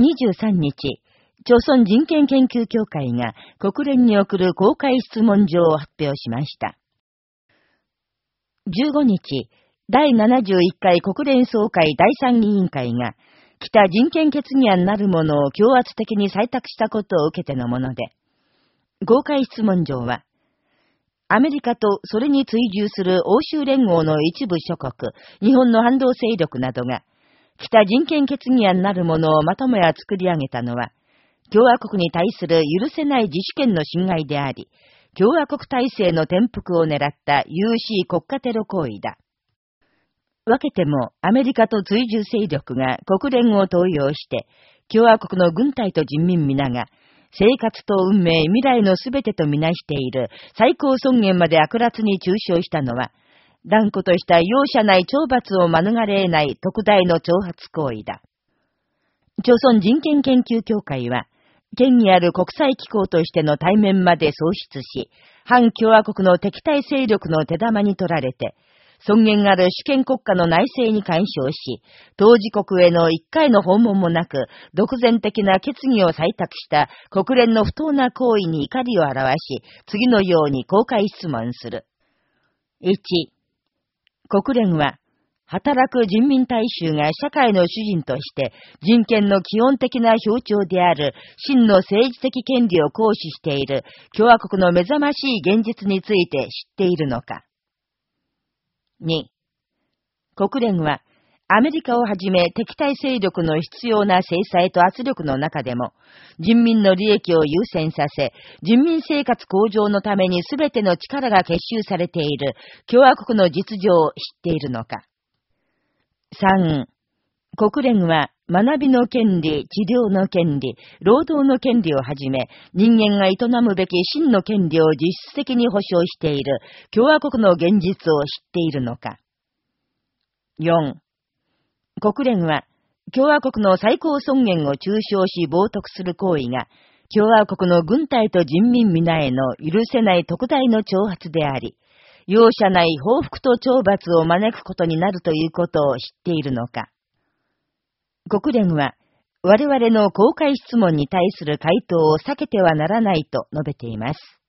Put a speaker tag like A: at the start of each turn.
A: 23日、朝鮮人権研究協会が国連に送る公開質問状を発表しました。15日、第71回国連総会第三委員会が、北人権決議案なるものを強圧的に採択したことを受けてのもので、公開質問状は、アメリカとそれに追従する欧州連合の一部諸国、日本の反動勢力などが、北人権決議案なるものをまとめや作り上げたのは、共和国に対する許せない自主権の侵害であり、共和国体制の転覆を狙った有しい国家テロ行為だ。分けても、アメリカと追従勢力が国連を登用して、共和国の軍隊と人民皆が、生活と運命、未来のすべてとみなしている最高尊厳まで悪辣に中傷したのは、断固とした容赦ない懲罰を免れ得ない特大の挑発行為だ。朝鮮人権研究協会は、権威ある国際機構としての対面まで喪失し、反共和国の敵対勢力の手玉に取られて、尊厳ある主権国家の内政に干渉し、当事国への一回の訪問もなく、独善的な決議を採択した国連の不当な行為に怒りを表し、次のように公開質問する。1、国連は、働く人民大衆が社会の主人として人権の基本的な象徴である真の政治的権利を行使している共和国の目覚ましい現実について知っているのか。2、国連はアメリカをはじめ敵対勢力の必要な制裁と圧力の中でも、人民の利益を優先させ、人民生活向上のために全ての力が結集されている共和国の実情を知っているのか。3、国連は学びの権利、治療の権利、労働の権利をはじめ、人間が営むべき真の権利を実質的に保障している共和国の現実を知っているのか。4. 国連は、共和国の最高尊厳を中傷し冒涜する行為が、共和国の軍隊と人民皆への許せない特大の挑発であり、容赦ない報復と懲罰を招くことになるということを知っているのか。国連は、我々の公開質問に対する回答を避けてはならないと述べています。